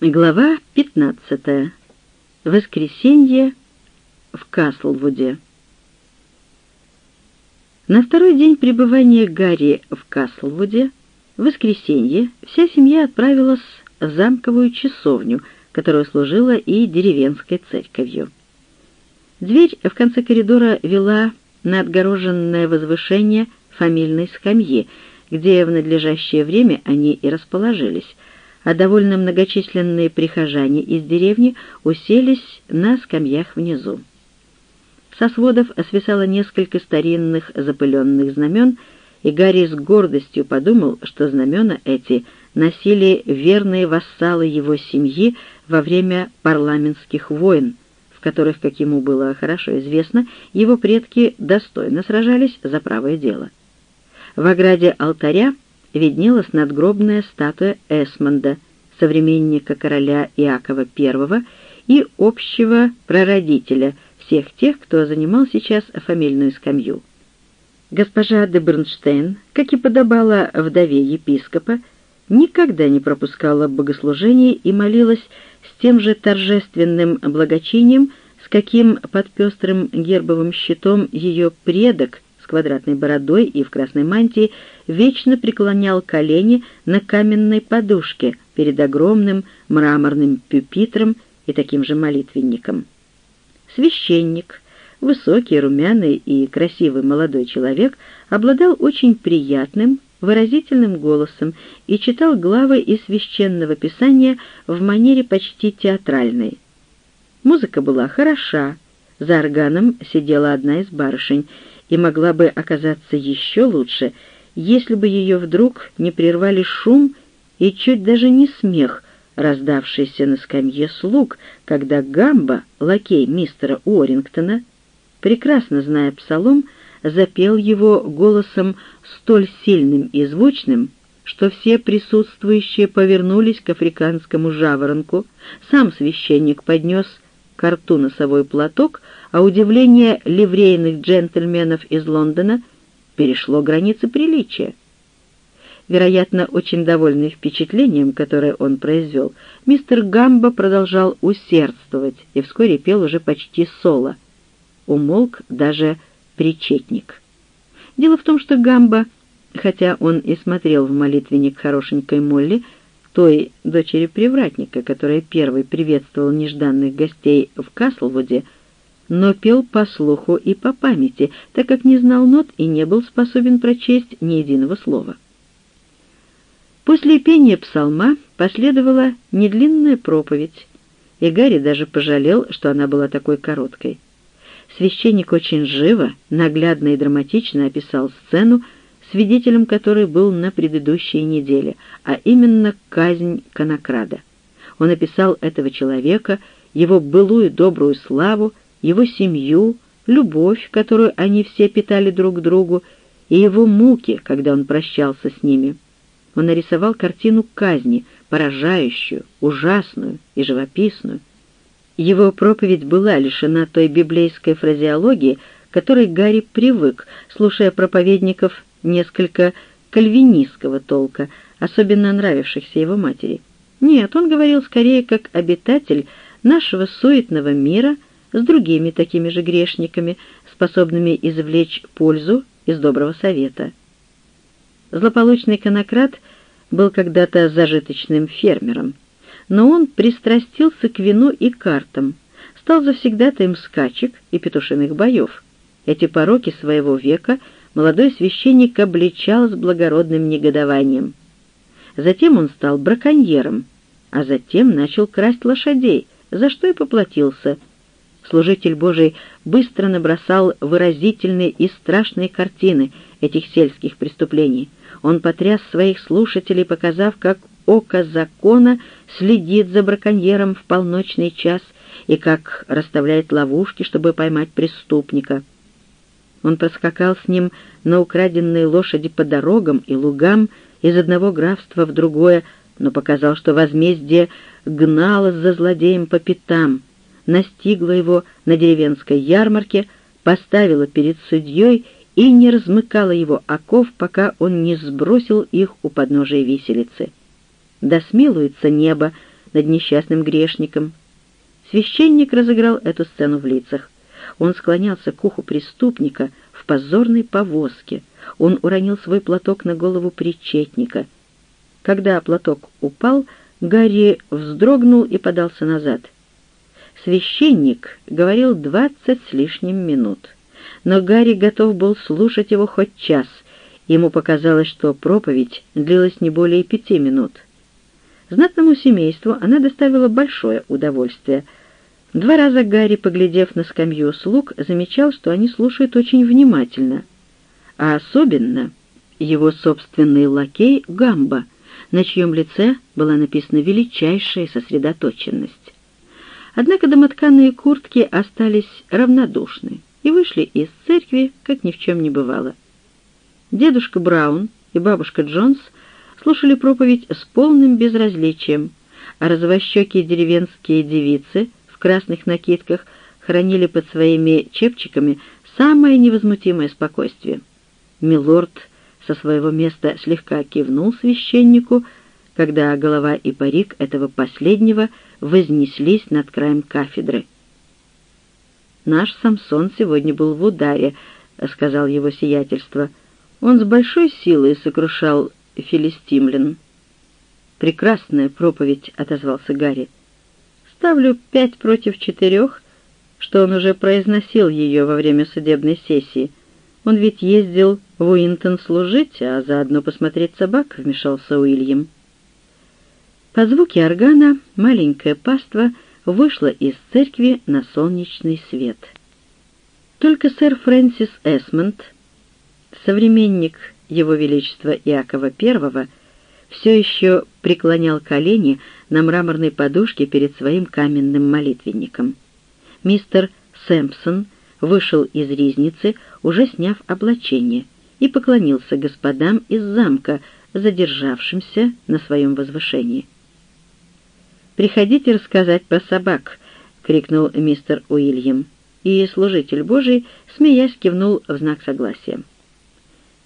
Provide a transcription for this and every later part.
Глава 15. Воскресенье в Каслвуде. На второй день пребывания Гарри в Каслвуде, воскресенье, вся семья отправилась в замковую часовню, которая служила и деревенской церковью. Дверь в конце коридора вела на отгороженное возвышение фамильной скамьи, где в надлежащее время они и расположились — а довольно многочисленные прихожане из деревни уселись на скамьях внизу. Со сводов свисало несколько старинных запыленных знамен, и Гарри с гордостью подумал, что знамена эти носили верные вассалы его семьи во время парламентских войн, в которых, как ему было хорошо известно, его предки достойно сражались за правое дело. В ограде алтаря виднелась надгробная статуя Эсмонда, современника короля Иакова I и общего прародителя всех тех, кто занимал сейчас фамильную скамью. Госпожа де Бернштейн, как и подобала вдове епископа, никогда не пропускала богослужений и молилась с тем же торжественным благочинием, с каким под пестрым гербовым щитом ее предок квадратной бородой и в красной мантии, вечно преклонял колени на каменной подушке перед огромным мраморным пюпитром и таким же молитвенником. Священник, высокий, румяный и красивый молодой человек, обладал очень приятным, выразительным голосом и читал главы из священного писания в манере почти театральной. Музыка была хороша, за органом сидела одна из барышень, и могла бы оказаться еще лучше, если бы ее вдруг не прервали шум и чуть даже не смех, раздавшийся на скамье слуг, когда Гамба, лакей мистера Уоррингтона, прекрасно зная псалом, запел его голосом столь сильным и звучным, что все присутствующие повернулись к африканскому жаворонку, сам священник поднес к рту носовой платок, а удивление ливрейных джентльменов из Лондона перешло границы приличия. Вероятно, очень довольный впечатлением, которое он произвел, мистер Гамбо продолжал усердствовать и вскоре пел уже почти соло. Умолк даже причетник. Дело в том, что Гамбо, хотя он и смотрел в молитвенник хорошенькой Молли, той дочери привратника, которая первой приветствовала нежданных гостей в Каслвуде, но пел по слуху и по памяти, так как не знал нот и не был способен прочесть ни единого слова. После пения псалма последовала недлинная проповедь, и Гарри даже пожалел, что она была такой короткой. Священник очень живо, наглядно и драматично описал сцену, свидетелем которой был на предыдущей неделе, а именно казнь Конокрада. Он описал этого человека, его былую добрую славу, его семью, любовь, которую они все питали друг другу, и его муки, когда он прощался с ними. Он нарисовал картину казни, поражающую, ужасную и живописную. Его проповедь была лишена той библейской фразеологии, которой Гарри привык, слушая проповедников несколько кальвинистского толка, особенно нравившихся его матери. Нет, он говорил скорее как обитатель нашего суетного мира с другими такими же грешниками, способными извлечь пользу из доброго совета. Злополучный конократ был когда-то зажиточным фермером, но он пристрастился к вину и картам, стал завсегдатаем скачек и петушиных боев. Эти пороки своего века — молодой священник обличал с благородным негодованием. Затем он стал браконьером, а затем начал красть лошадей, за что и поплатился. Служитель Божий быстро набросал выразительные и страшные картины этих сельских преступлений. Он потряс своих слушателей, показав, как око закона следит за браконьером в полночный час и как расставляет ловушки, чтобы поймать преступника. Он проскакал с ним на украденные лошади по дорогам и лугам из одного графства в другое, но показал, что возмездие гналось за злодеем по пятам, настигло его на деревенской ярмарке, поставило перед судьей и не размыкало его оков, пока он не сбросил их у подножия виселицы. Да смилуется небо над несчастным грешником. Священник разыграл эту сцену в лицах. Он склонялся к уху преступника в позорной повозке. Он уронил свой платок на голову причетника. Когда платок упал, Гарри вздрогнул и подался назад. Священник говорил двадцать с лишним минут. Но Гарри готов был слушать его хоть час. Ему показалось, что проповедь длилась не более пяти минут. Знатному семейству она доставила большое удовольствие. Два раза Гарри, поглядев на скамью слуг, замечал, что они слушают очень внимательно. А особенно его собственный лакей Гамба, на чьем лице была написана величайшая сосредоточенность. Однако домотканные куртки остались равнодушны и вышли из церкви, как ни в чем не бывало. Дедушка Браун и бабушка Джонс слушали проповедь с полным безразличием, а розовощекие деревенские девицы в красных накидках хранили под своими чепчиками самое невозмутимое спокойствие. Милорд со своего места слегка кивнул священнику, когда голова и парик этого последнего вознеслись над краем кафедры. «Наш Самсон сегодня был в ударе», — сказал его сиятельство. «Он с большой силой сокрушал филистимлян». «Прекрасная проповедь», — отозвался Гарри. «Ставлю пять против четырех, что он уже произносил ее во время судебной сессии. Он ведь ездил в Уинтон служить, а заодно посмотреть собак», — вмешался Уильям. По звуке органа маленькая паства вышла из церкви на солнечный свет. Только сэр Фрэнсис Эсмонд, современник Его Величества Иакова I, все еще преклонял колени на мраморной подушке перед своим каменным молитвенником. Мистер Сэмпсон вышел из ризницы, уже сняв облачение, и поклонился господам из замка, задержавшимся на своем возвышении. «Приходите рассказать про собак!» — крикнул мистер Уильям, и служитель Божий, смеясь, кивнул в знак согласия.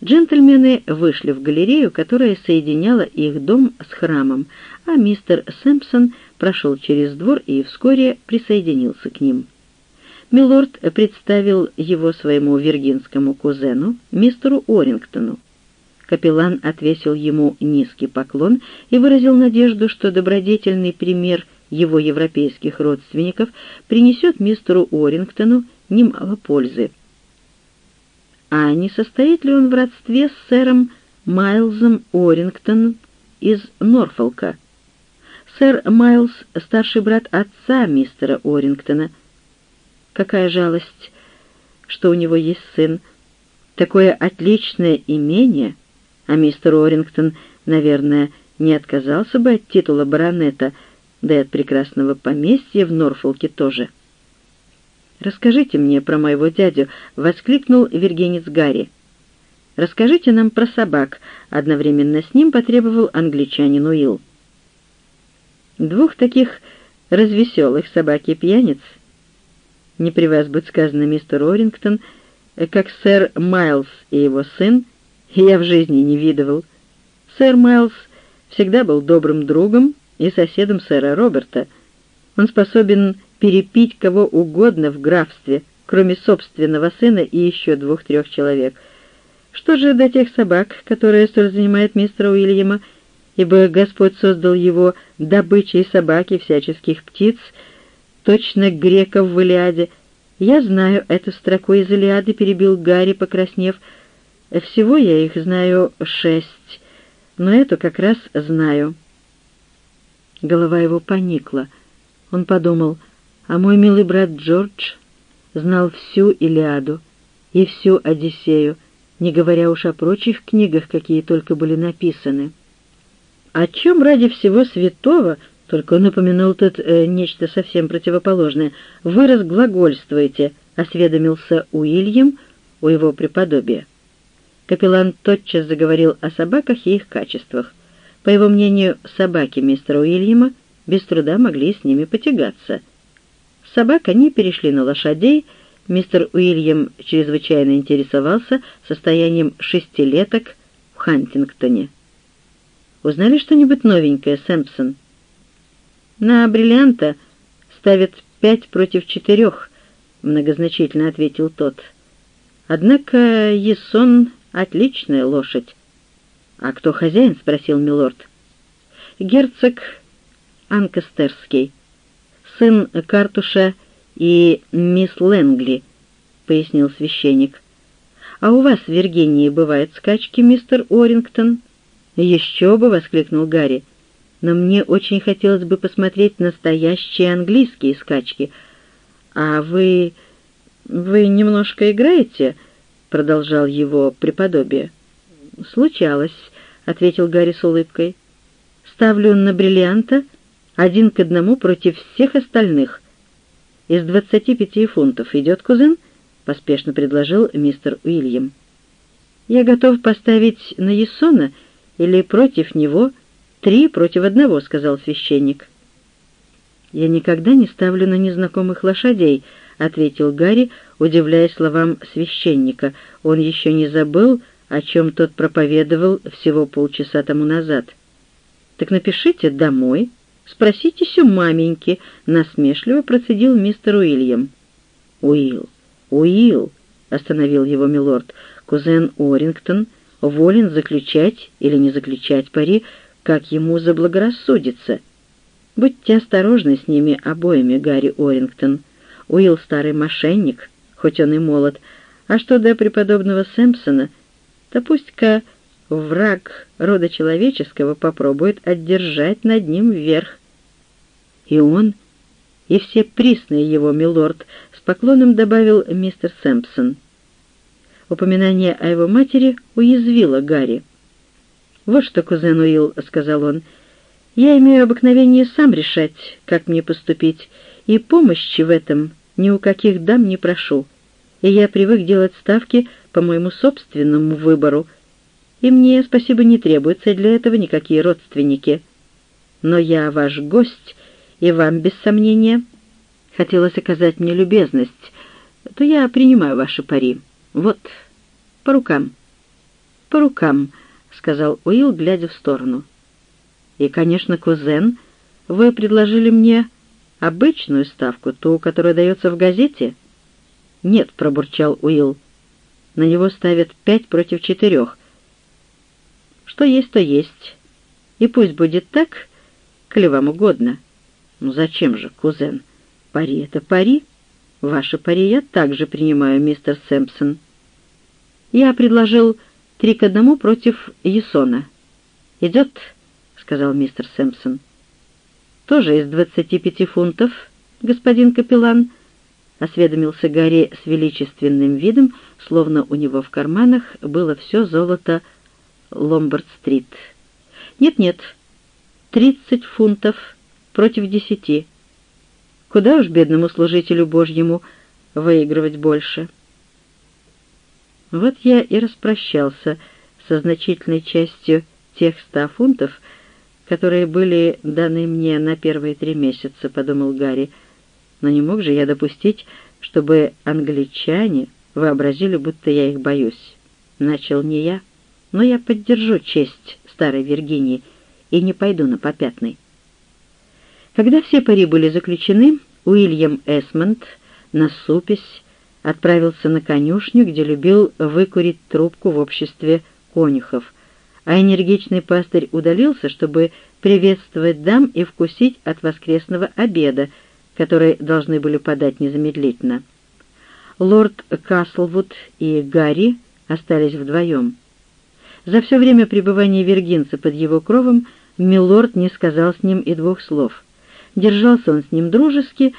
Джентльмены вышли в галерею, которая соединяла их дом с храмом, а мистер Сэмпсон прошел через двор и вскоре присоединился к ним. Милорд представил его своему виргинскому кузену, мистеру Орингтону. Капеллан отвесил ему низкий поклон и выразил надежду, что добродетельный пример его европейских родственников принесет мистеру Орингтону немало пользы. А не состоит ли он в родстве с сэром Майлзом Орингтоном из Норфолка? Сэр Майлз — старший брат отца мистера Орингтона. Какая жалость, что у него есть сын. Такое отличное имение — а мистер Орингтон, наверное, не отказался бы от титула баронета, да и от прекрасного поместья в Норфолке тоже. «Расскажите мне про моего дядю», — воскликнул вергенец Гарри. «Расскажите нам про собак», — одновременно с ним потребовал англичанин Уилл. «Двух таких развеселых собаки-пьяниц», — не при вас будет сказано мистер Орингтон, как сэр Майлз и его сын, я в жизни не видывал. Сэр Майлз всегда был добрым другом и соседом сэра Роберта. Он способен перепить кого угодно в графстве, кроме собственного сына и еще двух-трех человек. Что же до тех собак, которые столь занимают мистера Уильяма, ибо Господь создал его добычей собаки всяческих птиц, точно греков в Илиаде. Я знаю эту строку из Илиады, перебил Гарри, покраснев, — всего я их знаю шесть, но эту как раз знаю». Голова его поникла. Он подумал, а мой милый брат Джордж знал всю Илиаду и всю Одиссею, не говоря уж о прочих книгах, какие только были написаны. О чем ради всего святого, только он упомянул тут э, нечто совсем противоположное, вы разглагольствуете, осведомился Уильям у его преподобия. Капеллан тотчас заговорил о собаках и их качествах. По его мнению, собаки мистера Уильяма без труда могли с ними потягаться. Собак они перешли на лошадей, мистер Уильям чрезвычайно интересовался состоянием шестилеток в Хантингтоне. «Узнали что-нибудь новенькое, Сэмпсон?» «На бриллианта ставят пять против четырех», — многозначительно ответил тот. «Однако Есон — отличная лошадь». «А кто хозяин?» — спросил милорд. «Герцог Анкастерский, сын Картуша и мисс Лэнгли», — пояснил священник. «А у вас в Виргинии бывают скачки, мистер Орингтон?» «Еще бы!» — воскликнул Гарри. «Но мне очень хотелось бы посмотреть настоящие английские скачки. А вы... вы немножко играете?» — продолжал его преподобие. «Случалось», — ответил Гарри с улыбкой. «Ставлю на бриллианта один к одному против всех остальных. Из двадцати пяти фунтов идет кузен?» — поспешно предложил мистер Уильям. «Я готов поставить на Ессона или против него три против одного», — сказал священник. «Я никогда не ставлю на незнакомых лошадей», — ответил Гарри, удивляясь словам священника. Он еще не забыл, о чем тот проповедовал всего полчаса тому назад. «Так напишите домой, спроситесь у маменьки», — насмешливо процедил мистер Уильям. «Уилл, Уилл», — остановил его милорд, — «кузен Орингтон волен заключать или не заключать пари, как ему заблагорассудится. Будьте осторожны с ними обоими, Гарри Орингтон. Уилл старый мошенник, хоть он и молод, а что до преподобного Сэмпсона, то пусть-ка враг рода человеческого попробует одержать над ним верх. И он, и все присные его, милорд, с поклоном добавил мистер Сэмпсон — Упоминание о его матери уязвило Гарри. «Вот что, кузен Уилл», — сказал он, — «я имею обыкновение сам решать, как мне поступить, и помощи в этом ни у каких дам не прошу, и я привык делать ставки по моему собственному выбору, и мне, спасибо, не требуются для этого никакие родственники. Но я ваш гость, и вам, без сомнения, хотелось оказать мне любезность, то я принимаю ваши пари». «Вот, по рукам». «По рукам», — сказал Уилл, глядя в сторону. «И, конечно, кузен, вы предложили мне обычную ставку, ту, которая дается в газете?» «Нет», — пробурчал Уилл. «На него ставят пять против четырех. Что есть, то есть. И пусть будет так, коли вам угодно. Ну зачем же, кузен? Пари — это пари». «Ваши пари я также принимаю, мистер Сэмпсон». «Я предложил три к одному против Ясона». «Идет», — сказал мистер Сэмпсон. «Тоже из двадцати пяти фунтов, господин капеллан», — осведомился Гарри с величественным видом, словно у него в карманах было все золото Ломбард-стрит. «Нет-нет, тридцать фунтов против десяти». Куда уж бедному служителю Божьему выигрывать больше? Вот я и распрощался со значительной частью тех ста фунтов, которые были даны мне на первые три месяца, — подумал Гарри. Но не мог же я допустить, чтобы англичане вообразили, будто я их боюсь. Начал не я, но я поддержу честь старой Виргинии и не пойду на попятный. Когда все пари были заключены, Уильям Эсмонд, насупясь, отправился на конюшню, где любил выкурить трубку в обществе конюхов, а энергичный пастырь удалился, чтобы приветствовать дам и вкусить от воскресного обеда, который должны были подать незамедлительно. Лорд Каслвуд и Гарри остались вдвоем. За все время пребывания виргинца под его кровом милорд не сказал с ним и двух слов — Держался он с ним дружески,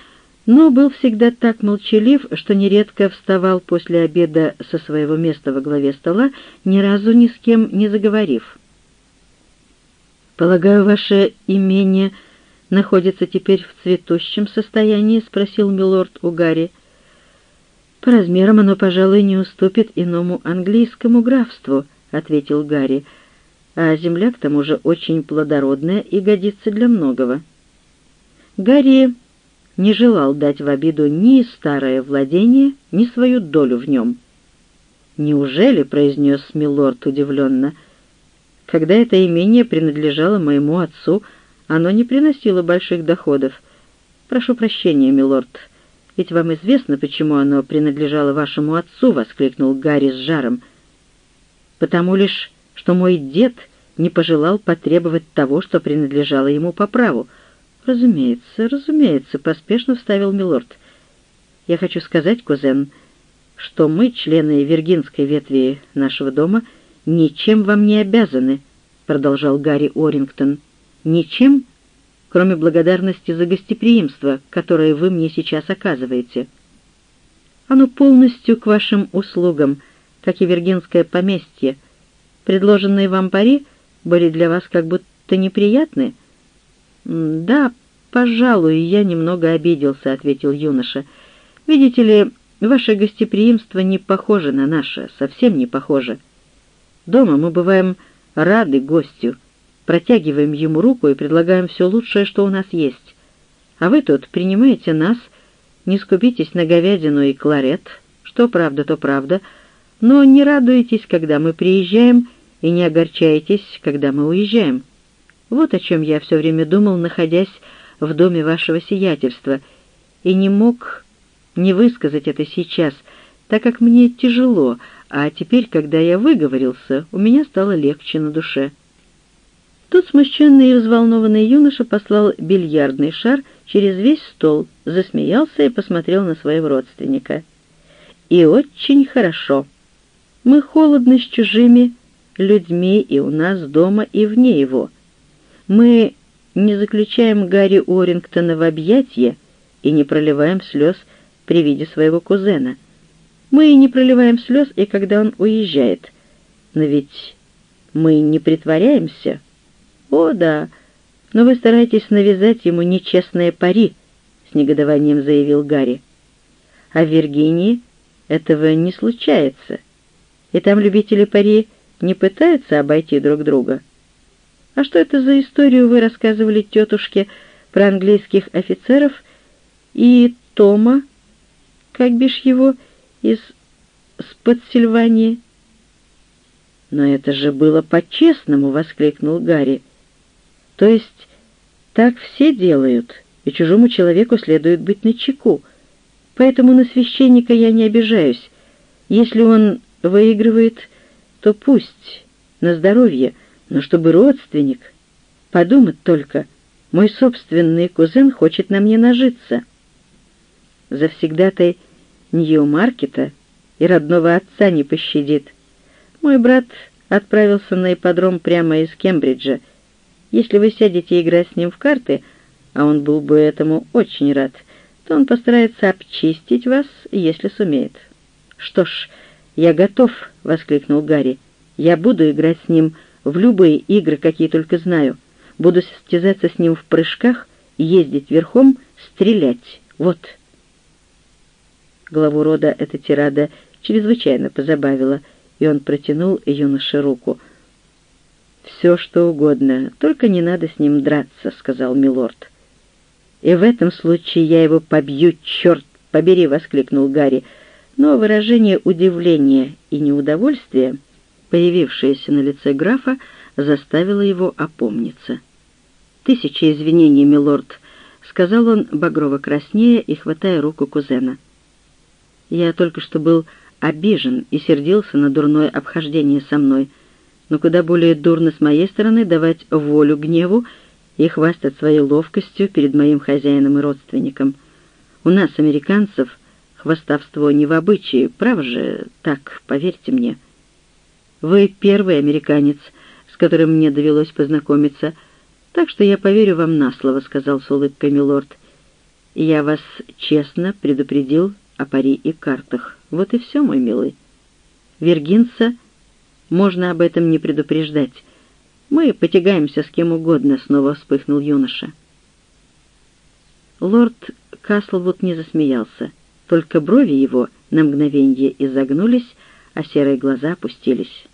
но был всегда так молчалив, что нередко вставал после обеда со своего места во главе стола, ни разу ни с кем не заговорив. «Полагаю, ваше имение находится теперь в цветущем состоянии?» — спросил милорд у Гарри. «По размерам оно, пожалуй, не уступит иному английскому графству», — ответил Гарри. «А земля, к тому же, очень плодородная и годится для многого». Гарри не желал дать в обиду ни старое владение, ни свою долю в нем. «Неужели?» — произнес Милорд удивленно. «Когда это имение принадлежало моему отцу, оно не приносило больших доходов. Прошу прощения, милорд, ведь вам известно, почему оно принадлежало вашему отцу», — воскликнул Гарри с жаром. «Потому лишь, что мой дед не пожелал потребовать того, что принадлежало ему по праву». «Разумеется, разумеется», — поспешно вставил милорд. «Я хочу сказать, кузен, что мы, члены виргинской ветви нашего дома, ничем вам не обязаны», — продолжал Гарри Орингтон. «Ничем, кроме благодарности за гостеприимство, которое вы мне сейчас оказываете. Оно полностью к вашим услугам, как и виргинское поместье. Предложенные вам пари были для вас как будто неприятны?» «Да, пожалуй, я немного обиделся», — ответил юноша. «Видите ли, ваше гостеприимство не похоже на наше, совсем не похоже. Дома мы бываем рады гостю, протягиваем ему руку и предлагаем все лучшее, что у нас есть. А вы тут принимаете нас, не скупитесь на говядину и кларет, что правда, то правда, но не радуетесь, когда мы приезжаем, и не огорчаетесь, когда мы уезжаем. Вот о чем я все время думал, находясь в доме вашего сиятельства, и не мог не высказать это сейчас, так как мне тяжело, а теперь, когда я выговорился, у меня стало легче на душе». Тут смущенный и взволнованный юноша послал бильярдный шар через весь стол, засмеялся и посмотрел на своего родственника. «И очень хорошо. Мы холодны с чужими людьми и у нас дома, и вне его. Мы не заключаем Гарри Уоррингтона в объятия и не проливаем слез при виде своего кузена. Мы не проливаем слез и когда он уезжает. Но ведь мы не притворяемся». «О, да, но вы стараетесь навязать ему нечестные пари», — с негодованием заявил Гарри. «А в Виргинии этого не случается, и там любители пари не пытаются обойти друг друга. А что это за историю вы рассказывали тетушке про английских офицеров и Тома, как бишь его, из Спотсильвании?» «Но это же было по-честному!» — воскликнул Гарри. То есть так все делают, и чужому человеку следует быть начеку. Поэтому на священника я не обижаюсь. Если он выигрывает, то пусть, на здоровье, но чтобы родственник. Подумать только, мой собственный кузен хочет на мне нажиться. Завсегдатай Нью-Маркета и родного отца не пощадит. Мой брат отправился на ипподром прямо из Кембриджа, если вы сядете играть с ним в карты, а он был бы этому очень рад, то он постарается обчистить вас, если сумеет». «Что ж, я готов!» — воскликнул Гарри. «Я буду играть с ним в любые игры, какие только знаю. Буду состязаться с ним в прыжках, ездить верхом, стрелять. Вот!» Главу рода эта тирада чрезвычайно позабавила, и он протянул юноше руку — «Все, что угодно, только не надо с ним драться», — сказал милорд. «И в этом случае я его побью, черт побери!» — воскликнул Гарри. Но выражение удивления и неудовольствия, появившееся на лице графа, заставило его опомниться. «Тысяча извинений, милорд», — сказал он, багрово краснея и хватая руку кузена. «Я только что был обижен и сердился на дурное обхождение со мной», — но куда более дурно с моей стороны давать волю гневу и хвастать своей ловкостью перед моим хозяином и родственником. У нас, американцев, хвастовство не в обычае, прав же, так, поверьте мне. Вы первый американец, с которым мне довелось познакомиться, так что я поверю вам на слово, — сказал с улыбкой милорд. Я вас честно предупредил о пари и картах. Вот и все, мой милый. Виргинца можно об этом не предупреждать. Мы потягаемся с кем угодно», — снова вспыхнул юноша. Лорд Каслвуд не засмеялся, только брови его на мгновенье изогнулись, а серые глаза опустились.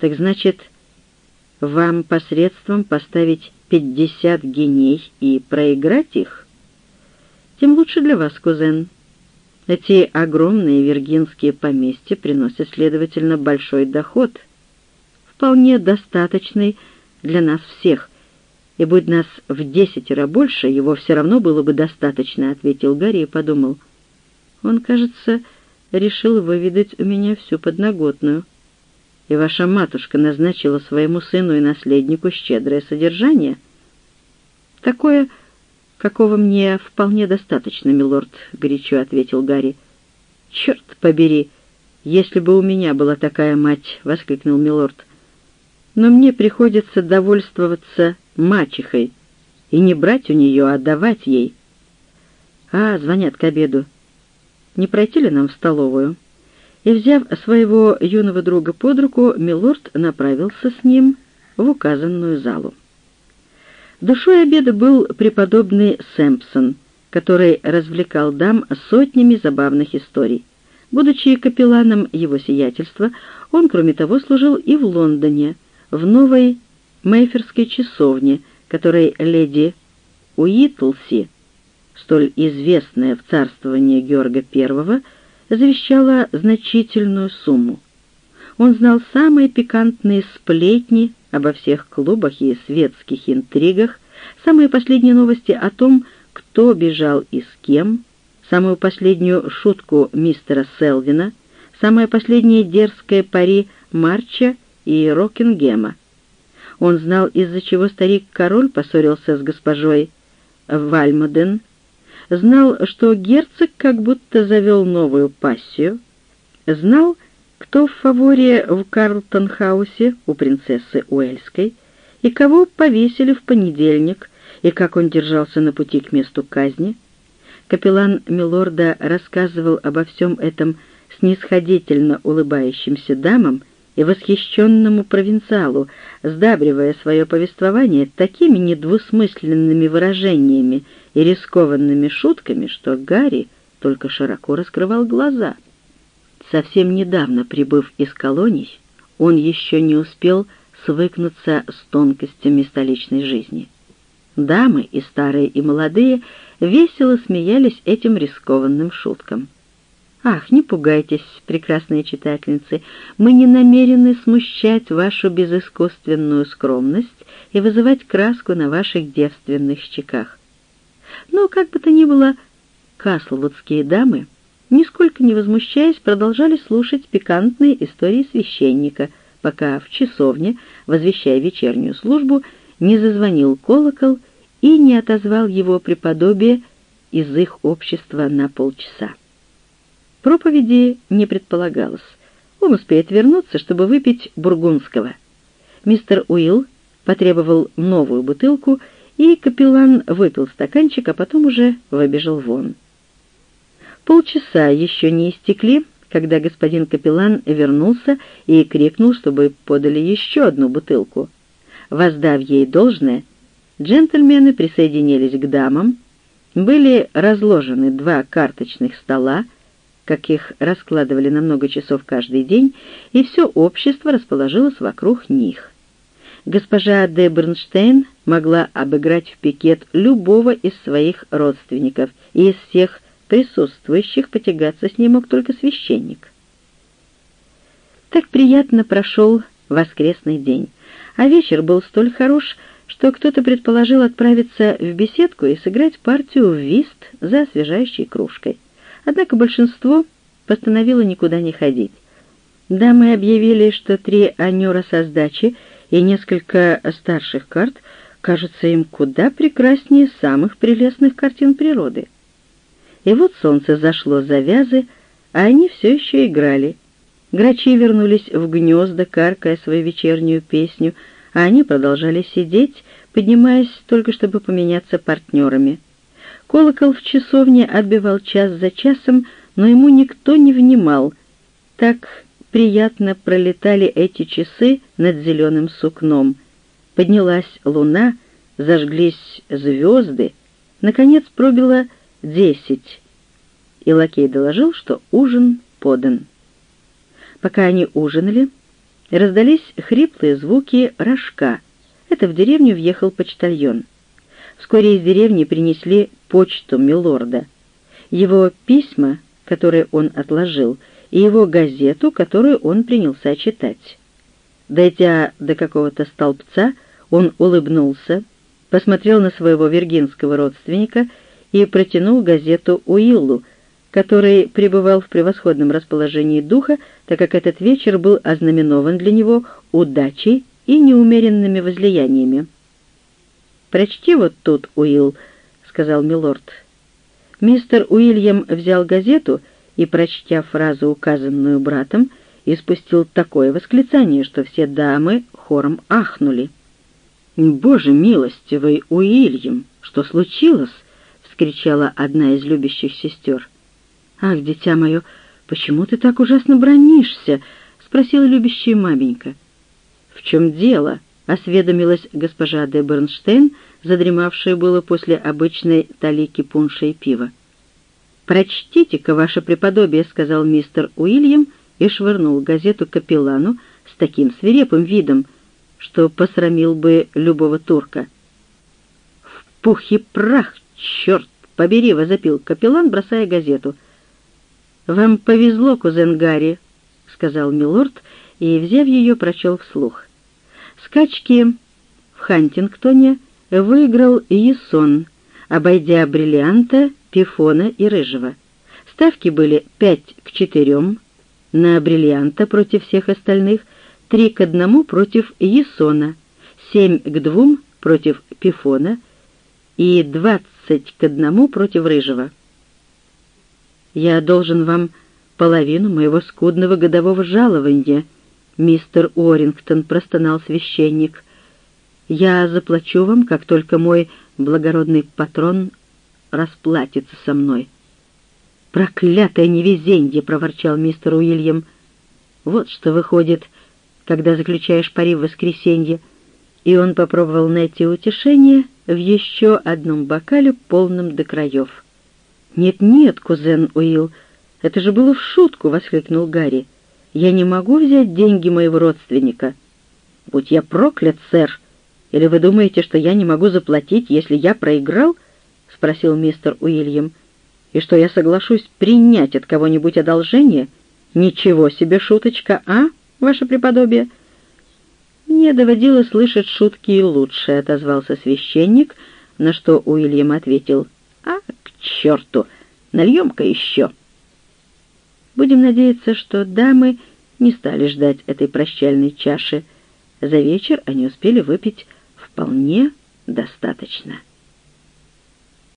«Так значит, вам посредством поставить пятьдесят геней и проиграть их? Тем лучше для вас, кузен», эти огромные виргинские поместья приносят, следовательно, большой доход, вполне достаточный для нас всех, и будь нас в десятеро больше, его все равно было бы достаточно», — ответил Гарри и подумал. «Он, кажется, решил выведать у меня всю подноготную. И ваша матушка назначила своему сыну и наследнику щедрое содержание?» «Такое, какого мне вполне достаточно, милорд», — горячо ответил Гарри. «Черт побери! Если бы у меня была такая мать!» — воскликнул милорд. «Но мне приходится довольствоваться мачехой и не брать у нее, а давать ей». «А, звонят к обеду. Не пройти ли нам в столовую?» И, взяв своего юного друга под руку, милорд направился с ним в указанную залу. Душой обеда был преподобный Сэмпсон, который развлекал дам сотнями забавных историй. Будучи капелланом его сиятельства, он, кроме того, служил и в Лондоне, в новой Мейферской часовне, которой леди Уитлси, столь известная в царствовании Георга I, завещала значительную сумму. Он знал самые пикантные сплетни обо всех клубах и светских интригах, самые последние новости о том, кто бежал и с кем, самую последнюю шутку мистера Селвина, самое последнее дерзкое пари Марча и Рокингема. Он знал, из-за чего старик-король поссорился с госпожой Вальмоден, знал, что герцог как будто завел новую пассию, знал, кто в фаворе в Карлтон-хаусе у принцессы Уэльской, и кого повесили в понедельник, и как он держался на пути к месту казни. Капеллан Милорда рассказывал обо всем этом снисходительно улыбающимся дамам и восхищенному провинциалу, сдабривая свое повествование такими недвусмысленными выражениями и рискованными шутками, что Гарри только широко раскрывал глаза — Совсем недавно прибыв из колоний, он еще не успел свыкнуться с тонкостями столичной жизни. Дамы, и старые, и молодые, весело смеялись этим рискованным шуткам. «Ах, не пугайтесь, прекрасные читательницы, мы не намерены смущать вашу безыскусственную скромность и вызывать краску на ваших девственных щеках. Но, как бы то ни было, каслвудские дамы — нисколько не возмущаясь, продолжали слушать пикантные истории священника, пока в часовне, возвещая вечернюю службу, не зазвонил колокол и не отозвал его преподобие из их общества на полчаса. Проповеди не предполагалось. Он успеет вернуться, чтобы выпить бургундского. Мистер Уилл потребовал новую бутылку, и капеллан выпил стаканчик, а потом уже выбежал вон. Полчаса еще не истекли, когда господин капеллан вернулся и крикнул, чтобы подали еще одну бутылку. Воздав ей должное, джентльмены присоединились к дамам, были разложены два карточных стола, как их раскладывали на много часов каждый день, и все общество расположилось вокруг них. Госпожа де Бернштейн могла обыграть в пикет любого из своих родственников и из всех присутствующих потягаться с ней мог только священник. Так приятно прошел воскресный день, а вечер был столь хорош, что кто-то предположил отправиться в беседку и сыграть партию в вист за освежающей кружкой. Однако большинство постановило никуда не ходить. Дамы объявили, что три анера со сдачи и несколько старших карт кажутся им куда прекраснее самых прелестных картин природы. И вот солнце зашло за вязы, а они все еще играли. Грачи вернулись в гнезда, каркая свою вечернюю песню, а они продолжали сидеть, поднимаясь только чтобы поменяться партнерами. Колокол в часовне отбивал час за часом, но ему никто не внимал. Так приятно пролетали эти часы над зеленым сукном. Поднялась луна, зажглись звезды. Наконец пробило десять, и лакей доложил, что ужин подан. Пока они ужинали, раздались хриплые звуки рожка. Это в деревню въехал почтальон. Вскоре из деревни принесли почту милорда, его письма, которые он отложил, и его газету, которую он принялся читать. Дойдя до какого-то столбца, он улыбнулся, посмотрел на своего виргинского родственника и протянул газету Уиллу, который пребывал в превосходном расположении духа, так как этот вечер был ознаменован для него удачей и неумеренными возлияниями. «Прочти вот тут, Уилл», — сказал милорд. Мистер Уильям взял газету и, прочтя фразу, указанную братом, испустил такое восклицание, что все дамы хором ахнули. «Боже милостивый, Уильям, что случилось?» — вскричала одна из любящих сестер. «Ах, дитя мое, почему ты так ужасно бронишься?» — спросила любящая маменька. «В чем дело?» — осведомилась госпожа де Бернштейн, задремавшая было после обычной талики пунша и пива. «Прочтите-ка, ваше преподобие», — сказал мистер Уильям и швырнул газету капеллану с таким свирепым видом, что посрамил бы любого турка. «В пух и прах, черт побери!» — возопил капеллан, бросая газету. «Вам повезло, кузен Гарри», — сказал милорд, и, взяв ее, прочел вслух. Скачки в Хантингтоне выиграл Есон, обойдя бриллианта, пифона и рыжего. Ставки были 5 к 4 на бриллианта против всех остальных, 3 к 1 против Есона, 7 к 2 против пифона и 20 к 1 против рыжего. «Я должен вам половину моего скудного годового жалования», мистер Уоррингтон», — простонал священник. «Я заплачу вам, как только мой благородный патрон расплатится со мной». «Проклятое невезенье!» — проворчал мистер Уильям. «Вот что выходит, когда заключаешь пари в воскресенье». И он попробовал найти утешение в еще одном бокале, полном до краев. «Нет-нет, кузен Уилл, это же было в шутку!» — воскликнул Гарри. «Я не могу взять деньги моего родственника». «Будь я проклят, сэр! Или вы думаете, что я не могу заплатить, если я проиграл?» — спросил мистер Уильям. «И что я соглашусь принять от кого-нибудь одолжение? Ничего себе шуточка, а, ваше преподобие?» «Мне доводилось слышать шутки и лучше», — отозвался священник, на что Уильям ответил. «А, к черту! Нальем-ка еще!» Будем надеяться, что дамы не стали ждать этой прощальной чаши. За вечер они успели выпить вполне достаточно.